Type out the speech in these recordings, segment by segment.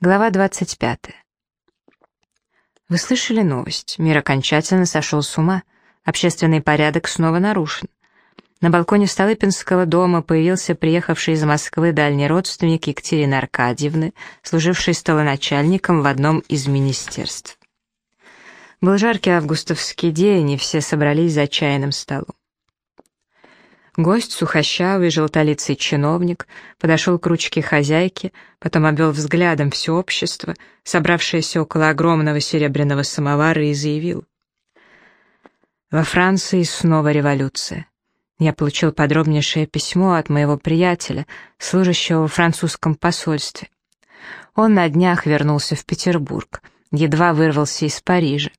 Глава 25. Вы слышали новость? Мир окончательно сошел с ума. Общественный порядок снова нарушен. На балконе Столыпинского дома появился приехавший из Москвы дальний родственник Екатерины Аркадьевны, служивший столоначальником в одном из министерств. Был жаркий августовский день, и все собрались за чайным столом. Гость, сухощавый, желтолицый чиновник, подошел к ручке хозяйки, потом обвел взглядом все общество, собравшееся около огромного серебряного самовара, и заявил. «Во Франции снова революция. Я получил подробнейшее письмо от моего приятеля, служащего во французском посольстве. Он на днях вернулся в Петербург, едва вырвался из Парижа.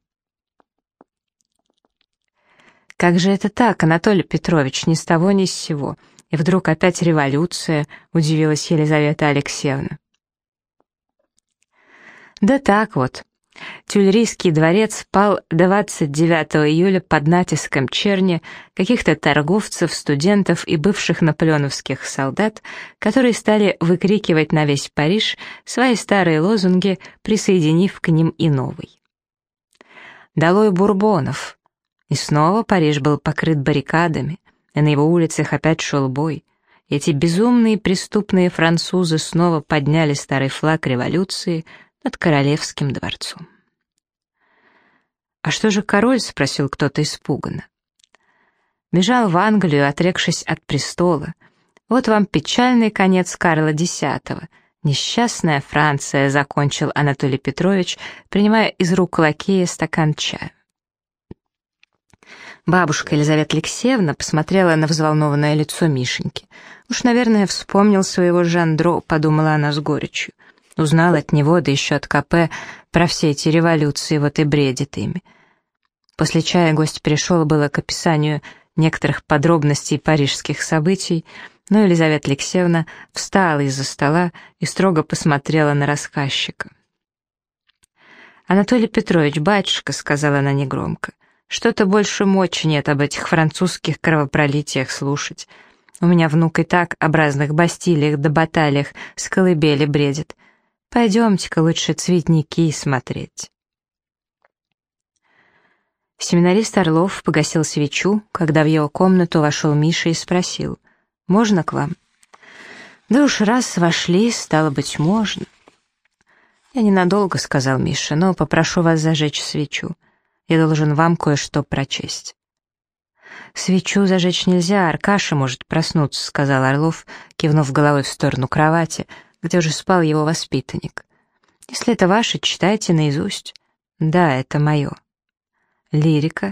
Как же это так, Анатолий Петрович, ни с того ни с сего? И вдруг опять революция, удивилась Елизавета Алексеевна. Да так вот. Тюльрийский дворец пал 29 июля под натиском черни каких-то торговцев, студентов и бывших наполеоновских солдат, которые стали выкрикивать на весь Париж свои старые лозунги, присоединив к ним и новый. «Долой бурбонов!» И снова Париж был покрыт баррикадами, и на его улицах опять шел бой. Эти безумные преступные французы снова подняли старый флаг революции над королевским дворцом. «А что же король?» — спросил кто-то испуганно. Бежал в Англию, отрекшись от престола. Вот вам печальный конец Карла X. Несчастная Франция, закончил Анатолий Петрович, принимая из рук лакея стакан чая. Бабушка Елизавета Алексеевна посмотрела на взволнованное лицо Мишеньки. «Уж, наверное, вспомнил своего Жандро», — подумала она с горечью. Узнал от него, да еще от КП, про все эти революции, вот и бредит ими. После чая гость перешел было к описанию некоторых подробностей парижских событий, но Елизавета Алексеевна встала из-за стола и строго посмотрела на рассказчика. «Анатолий Петрович, батюшка», — сказала она негромко, что-то больше мочи нет об этих французских кровопролитиях слушать. У меня внук и так об разных бастилиях да баталиях с колыбели бредит. Пойдемте-ка лучше цветники смотреть. Семинарист Орлов погасил свечу, когда в его комнату вошел Миша и спросил, «Можно к вам?» «Да уж раз вошли, стало быть, можно». «Я ненадолго», — сказал Миша, — «но попрошу вас зажечь свечу». Я должен вам кое-что прочесть». «Свечу зажечь нельзя, Аркаша может проснуться», — сказал Орлов, кивнув головой в сторону кровати, где уже спал его воспитанник. «Если это ваше, читайте наизусть». «Да, это мое». «Лирика?»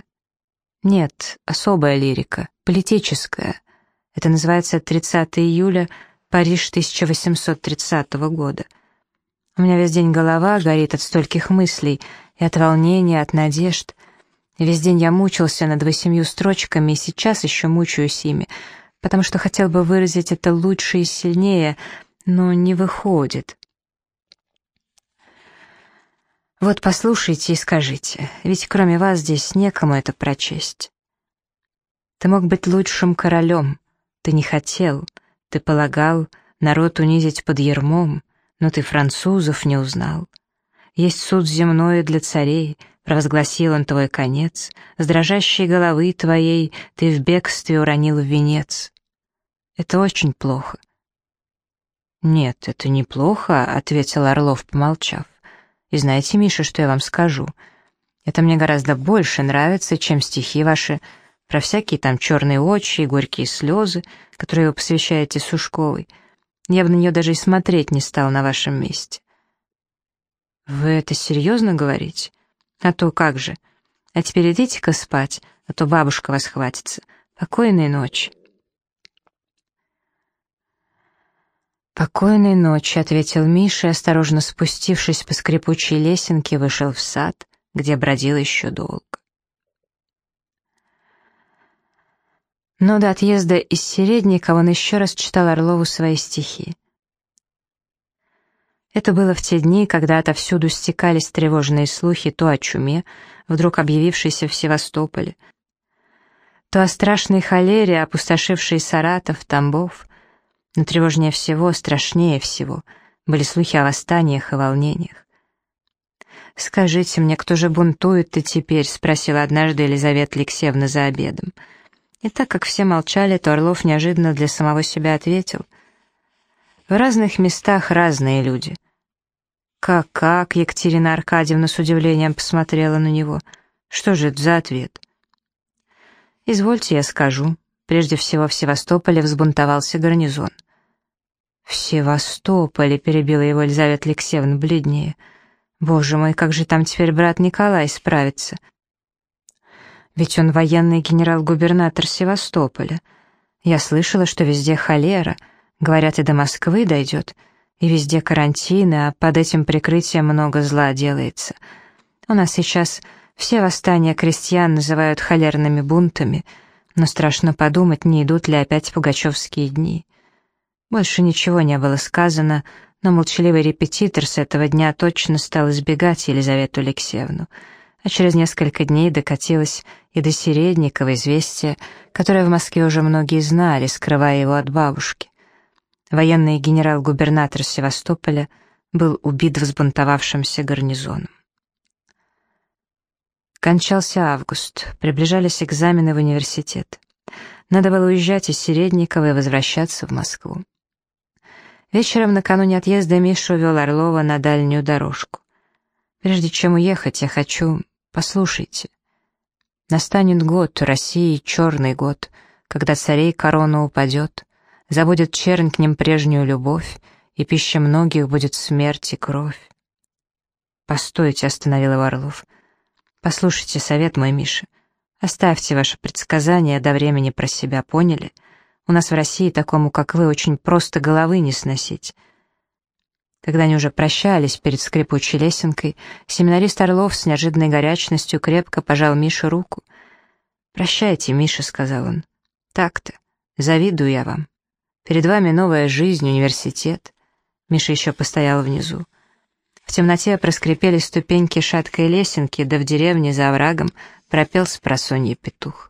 «Нет, особая лирика, политическая. Это называется «30 июля, Париж 1830 года». У меня весь день голова горит от стольких мыслей, и от волнения, от надежд. весь день я мучился над восемью строчками, и сейчас еще мучаюсь ими, потому что хотел бы выразить это лучше и сильнее, но не выходит. Вот послушайте и скажите, ведь кроме вас здесь некому это прочесть. Ты мог быть лучшим королем, ты не хотел, ты полагал народ унизить под ермом, но ты французов не узнал. Есть суд земной для царей, провозгласил он твой конец, с дрожащей головы твоей ты в бегстве уронил венец. Это очень плохо. «Нет, это неплохо», — ответил Орлов, помолчав. «И знаете, Миша, что я вам скажу? Это мне гораздо больше нравится, чем стихи ваши про всякие там черные очи и горькие слезы, которые вы посвящаете Сушковой. Я бы на нее даже и смотреть не стал на вашем месте. «Вы это серьезно говорите? А то как же. А теперь идите-ка спать, а то бабушка вас хватится. Покойной ночи». «Покойной ночи», — ответил Миша, осторожно спустившись по скрипучей лесенке, вышел в сад, где бродил еще долго. Но до отъезда из Середника он еще раз читал Орлову свои стихи. Это было в те дни, когда отовсюду стекались тревожные слухи то о чуме, вдруг объявившейся в Севастополе, то о страшной холере, опустошившей Саратов, Тамбов. Но тревожнее всего, страшнее всего Были слухи о восстаниях и волнениях. «Скажите мне, кто же бунтует-то теперь?» — спросила однажды Елизавета Алексеевна за обедом. И так как все молчали, то Орлов неожиданно для самого себя ответил. «В разных местах разные люди». «Как-как?» — Екатерина Аркадьевна с удивлением посмотрела на него. «Что же это за ответ?» «Извольте, я скажу. Прежде всего в Севастополе взбунтовался гарнизон». «В Севастополе», — перебила его Елизавета Алексеевна бледнее. «Боже мой, как же там теперь брат Николай справится?» Ведь он военный генерал-губернатор Севастополя. Я слышала, что везде холера, говорят, и до Москвы дойдет, и везде карантины, а под этим прикрытием много зла делается. У нас сейчас все восстания крестьян называют холерными бунтами, но страшно подумать, не идут ли опять пугачевские дни. Больше ничего не было сказано, но молчаливый репетитор с этого дня точно стал избегать Елизавету Алексеевну — а через несколько дней докатилось и до Середникова известие, которое в Москве уже многие знали, скрывая его от бабушки. Военный генерал-губернатор Севастополя был убит взбунтовавшимся гарнизоном. Кончался август, приближались экзамены в университет. Надо было уезжать из Середникова и возвращаться в Москву. Вечером накануне отъезда Мишу вел Орлова на дальнюю дорожку. Прежде чем уехать, я хочу Послушайте. Настанет год, России черный год, когда царей корона упадет, забудет чернь к ним прежнюю любовь, и пища многих будет смерть и кровь. «Постойте», — остановил его Орлов. «Послушайте совет мой, Миша. Оставьте ваши предсказания до времени про себя, поняли? У нас в России такому, как вы, очень просто головы не сносить. Когда они уже прощались перед скрипучей лесенкой, семинарист Орлов с неожиданной горячностью крепко пожал Мише руку. «Прощайте, Миша», — сказал он. «Так-то. Завидую я вам. Перед вами новая жизнь, университет». Миша еще постоял внизу. В темноте проскрипели ступеньки шаткой лесенки, да в деревне за оврагом пропел с просонья петух.